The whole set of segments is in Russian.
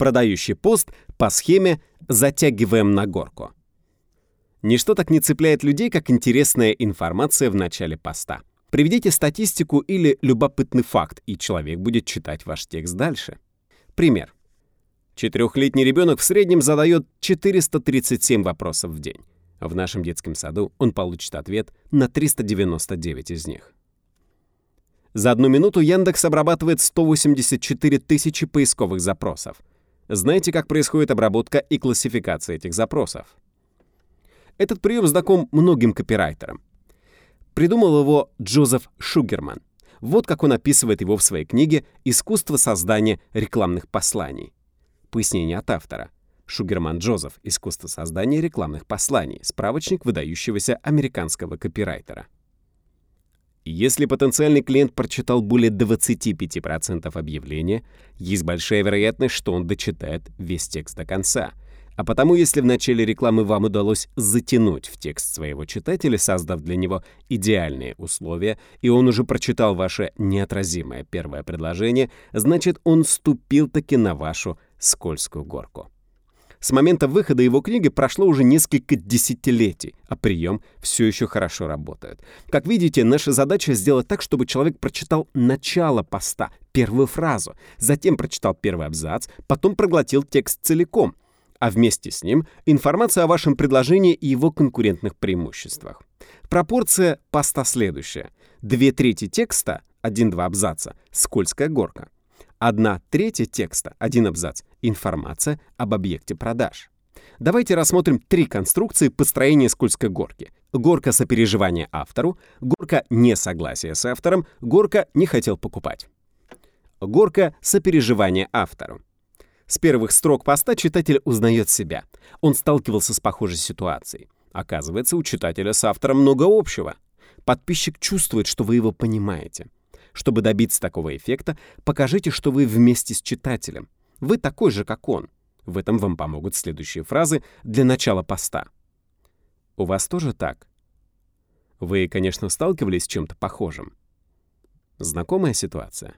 продающий пост по схеме «затягиваем на горку». Ничто так не цепляет людей, как интересная информация в начале поста. Приведите статистику или любопытный факт, и человек будет читать ваш текст дальше. Пример. Четырехлетний ребенок в среднем задает 437 вопросов в день. В нашем детском саду он получит ответ на 399 из них. За одну минуту Яндекс обрабатывает 184 тысячи поисковых запросов. Знаете, как происходит обработка и классификация этих запросов? Этот прием знаком многим копирайтерам. Придумал его Джозеф Шугерман. Вот как он описывает его в своей книге «Искусство создания рекламных посланий». Пояснение от автора. Шугерман Джозеф «Искусство создания рекламных посланий», справочник выдающегося американского копирайтера. Если потенциальный клиент прочитал более 25% объявления, есть большая вероятность, что он дочитает весь текст до конца. А потому, если в начале рекламы вам удалось затянуть в текст своего читателя, создав для него идеальные условия, и он уже прочитал ваше неотразимое первое предложение, значит, он ступил таки на вашу скользкую горку. С момента выхода его книги прошло уже несколько десятилетий, а прием все еще хорошо работает. Как видите, наша задача сделать так, чтобы человек прочитал начало поста, первую фразу, затем прочитал первый абзац, потом проглотил текст целиком, а вместе с ним информация о вашем предложении и его конкурентных преимуществах. Пропорция поста следующая. Две трети текста, один-два абзаца, скользкая горка. Одна третья текста, один абзац, информация об объекте продаж. Давайте рассмотрим три конструкции построения скользкой горки. Горка сопереживания автору, горка несогласия с автором, горка не хотел покупать. Горка сопереживания автору. С первых строк поста читатель узнает себя. Он сталкивался с похожей ситуацией. Оказывается, у читателя с автором много общего. Подписчик чувствует, что вы его понимаете. Чтобы добиться такого эффекта, покажите, что вы вместе с читателем. Вы такой же, как он. В этом вам помогут следующие фразы для начала поста. У вас тоже так? Вы, конечно, сталкивались с чем-то похожим. Знакомая ситуация.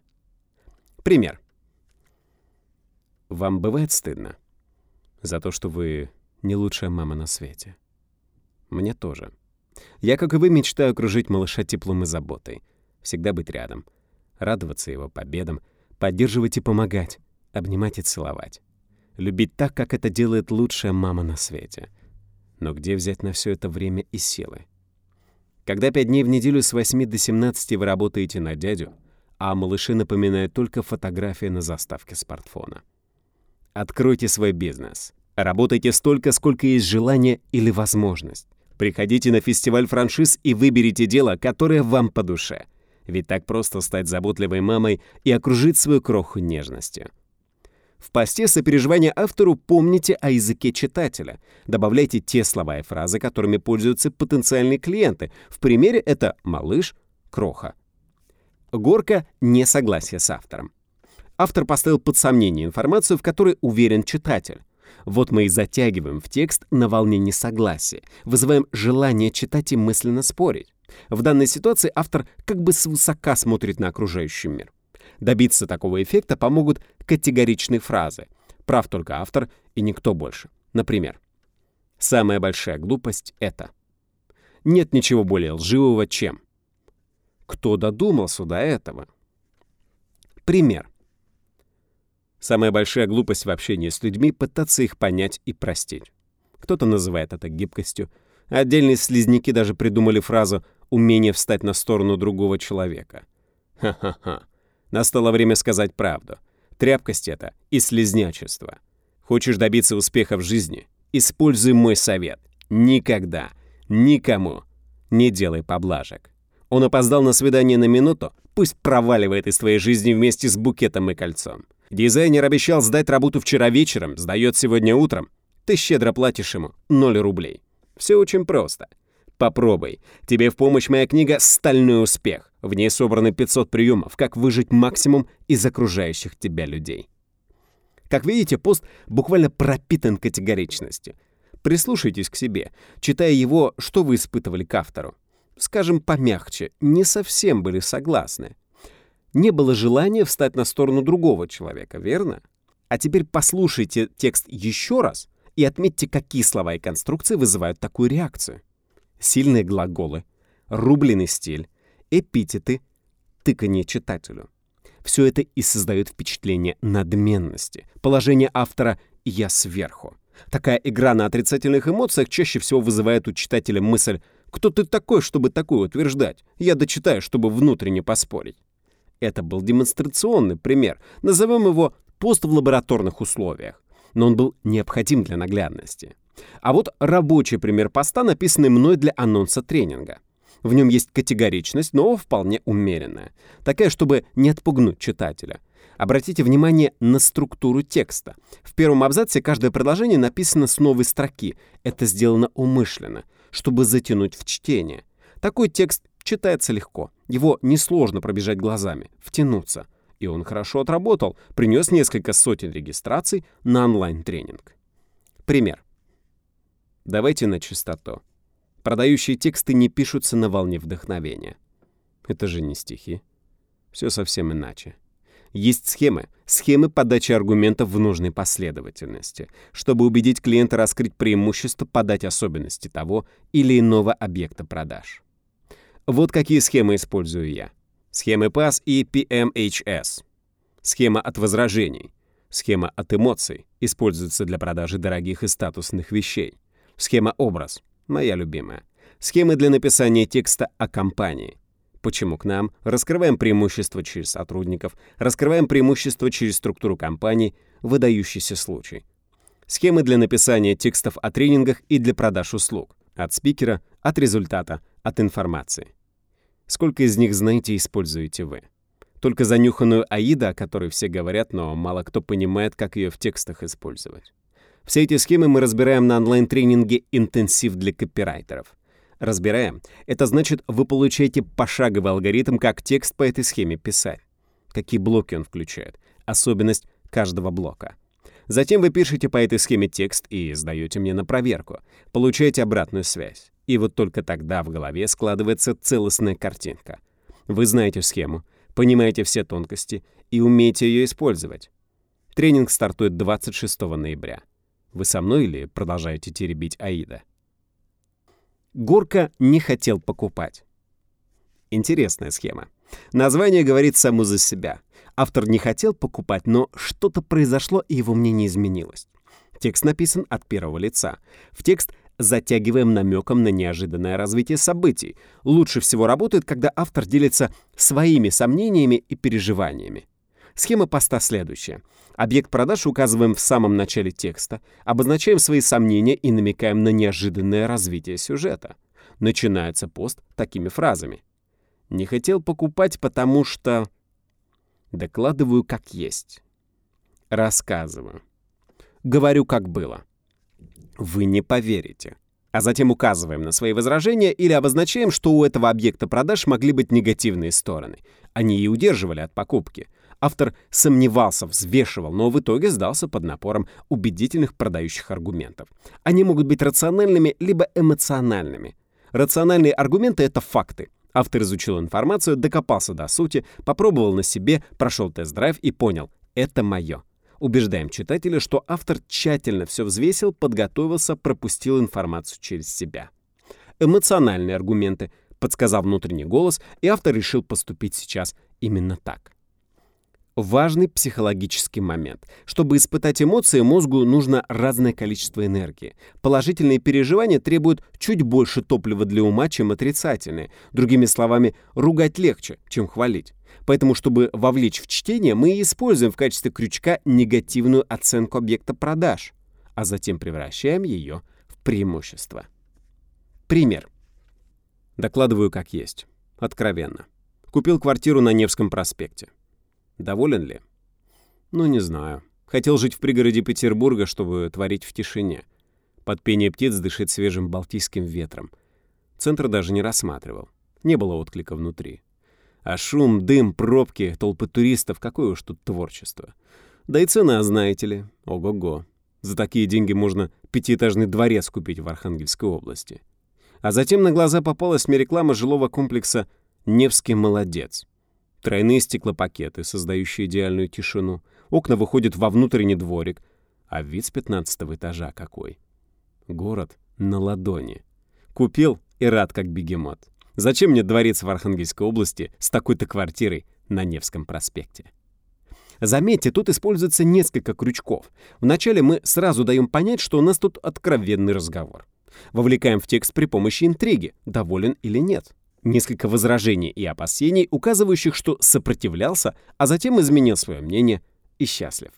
Пример. Вам бывает стыдно за то, что вы не лучшая мама на свете? Мне тоже. Я, как и вы, мечтаю окружить малыша теплом и заботой всегда быть рядом, радоваться его победам, поддерживать и помогать, обнимать и целовать. Любить так, как это делает лучшая мама на свете. Но где взять на все это время и силы? Когда пять дней в неделю с 8 до 17 вы работаете на дядю, а малыши напоминают только фотография на заставке смартфона. Откройте свой бизнес. Работайте столько, сколько есть желание или возможность. Приходите на фестиваль франшиз и выберите дело, которое вам по душе. Ведь так просто стать заботливой мамой и окружить свою кроху нежностью. В посте сопереживания автору помните о языке читателя. Добавляйте те слова и фразы, которыми пользуются потенциальные клиенты. В примере это «малыш», «кроха». Горка несогласия с автором. Автор поставил под сомнение информацию, в которой уверен читатель. Вот мы и затягиваем в текст на волне несогласия, вызываем желание читать и мысленно спорить. В данной ситуации автор как бы свысока смотрит на окружающий мир. Добиться такого эффекта помогут категоричные фразы. Прав только автор и никто больше. Например, «Самая большая глупость — это...» Нет ничего более лживого, чем... Кто додумался до этого? Пример. Самая большая глупость в общении с людьми — пытаться их понять и простить. Кто-то называет это гибкостью. Отдельные слизняки даже придумали фразу умение встать на сторону другого человека. Ха-ха-ха. Настало время сказать правду. Тряпкость это и слезнячество. Хочешь добиться успеха в жизни? Используй мой совет. Никогда, никому не делай поблажек. Он опоздал на свидание на минуту, пусть проваливает из твоей жизни вместе с букетом и кольцом. Дизайнер обещал сдать работу вчера вечером, сдает сегодня утром. Ты щедро платишь ему 0 рублей. Все очень просто. Попробуй. Тебе в помощь моя книга «Стальной успех». В ней собраны 500 приемов, как выжить максимум из окружающих тебя людей. Как видите, пост буквально пропитан категоричностью. Прислушайтесь к себе. Читая его, что вы испытывали к автору? Скажем помягче, не совсем были согласны. Не было желания встать на сторону другого человека, верно? А теперь послушайте текст еще раз и отметьте, какие слова и конструкции вызывают такую реакцию. Сильные глаголы, рубленый стиль, эпитеты, тыканье читателю. Все это и создает впечатление надменности, положение автора «я сверху». Такая игра на отрицательных эмоциях чаще всего вызывает у читателя мысль «Кто ты такой, чтобы такое утверждать? Я дочитаю, чтобы внутренне поспорить». Это был демонстрационный пример. Назовем его «пост в лабораторных условиях». Но он был необходим для наглядности. А вот рабочий пример поста, написанный мной для анонса тренинга. В нем есть категоричность, но вполне умеренная. Такая, чтобы не отпугнуть читателя. Обратите внимание на структуру текста. В первом абзаце каждое предложение написано с новой строки. Это сделано умышленно, чтобы затянуть в чтение. Такой текст читается легко. Его несложно пробежать глазами, втянуться. И он хорошо отработал, принес несколько сотен регистраций на онлайн-тренинг. Пример. Давайте на чистоту. Продающие тексты не пишутся на волне вдохновения. Это же не стихи. Все совсем иначе. Есть схемы, схемы подачи аргументов в нужной последовательности, чтобы убедить клиента раскрыть преимущество, подать особенности того или иного объекта продаж. Вот какие схемы использую я. Схемы PAS и PMHS. Схема от возражений. Схема от эмоций используется для продажи дорогих и статусных вещей. Схема образ. Моя любимая. Схемы для написания текста о компании. Почему к нам? Раскрываем преимущества через сотрудников, раскрываем преимущества через структуру компании, выдающийся случай. Схемы для написания текстов о тренингах и для продаж услуг. От спикера, от результата, от информации. Сколько из них знаете и используете вы? Только занюханную Аида, о которой все говорят, но мало кто понимает, как ее в текстах использовать. Все эти схемы мы разбираем на онлайн-тренинге «Интенсив для копирайтеров». Разбираем. Это значит, вы получаете пошаговый алгоритм, как текст по этой схеме писать. Какие блоки он включает. Особенность каждого блока. Затем вы пишете по этой схеме текст и сдаете мне на проверку. Получаете обратную связь. И вот только тогда в голове складывается целостная картинка. Вы знаете схему, понимаете все тонкости и умеете ее использовать. Тренинг стартует 26 ноября. Вы со мной или продолжаете теребить Аида? Горка не хотел покупать. Интересная схема. Название говорит само за себя. Автор не хотел покупать, но что-то произошло, и его мнение изменилось. Текст написан от первого лица. В текст затягиваем намеком на неожиданное развитие событий. Лучше всего работает, когда автор делится своими сомнениями и переживаниями. Схема поста следующая. Объект продаж указываем в самом начале текста, обозначаем свои сомнения и намекаем на неожиданное развитие сюжета. Начинается пост такими фразами. «Не хотел покупать, потому что...» Докладываю как есть. Рассказываю. Говорю, как было. Вы не поверите. А затем указываем на свои возражения или обозначаем, что у этого объекта продаж могли быть негативные стороны. Они и удерживали от покупки. Автор сомневался, взвешивал, но в итоге сдался под напором убедительных продающих аргументов. Они могут быть рациональными либо эмоциональными. Рациональные аргументы — это факты. Автор изучил информацию, докопался до сути, попробовал на себе, прошел тест-драйв и понял — это мое. Убеждаем читателя, что автор тщательно все взвесил, подготовился, пропустил информацию через себя. Эмоциональные аргументы, подсказал внутренний голос, и автор решил поступить сейчас именно так. Важный психологический момент. Чтобы испытать эмоции, мозгу нужно разное количество энергии. Положительные переживания требуют чуть больше топлива для ума, чем отрицательные. Другими словами, ругать легче, чем хвалить. Поэтому, чтобы вовлечь в чтение, мы используем в качестве крючка негативную оценку объекта продаж, а затем превращаем ее в преимущество. Пример. Докладываю как есть. Откровенно. Купил квартиру на Невском проспекте. Доволен ли? Ну, не знаю. Хотел жить в пригороде Петербурга, чтобы творить в тишине. Под пение птиц дышит свежим балтийским ветром. Центр даже не рассматривал. Не было отклика внутри. А шум, дым, пробки, толпы туристов — какое уж тут творчество. Да и цена, знаете ли, ого-го. За такие деньги можно пятиэтажный дворец купить в Архангельской области. А затем на глаза попалась мне реклама жилого комплекса «Невский молодец». Тройные стеклопакеты, создающие идеальную тишину, окна выходят во внутренний дворик. А вид с пятнадцатого этажа какой. Город на ладони. Купил и рад как бегемот. Зачем мне дворец в Архангельской области с такой-то квартирой на Невском проспекте? Заметьте, тут используется несколько крючков. Вначале мы сразу даем понять, что у нас тут откровенный разговор. Вовлекаем в текст при помощи интриги, доволен или нет. Несколько возражений и опасений, указывающих, что сопротивлялся, а затем изменил свое мнение и счастлив.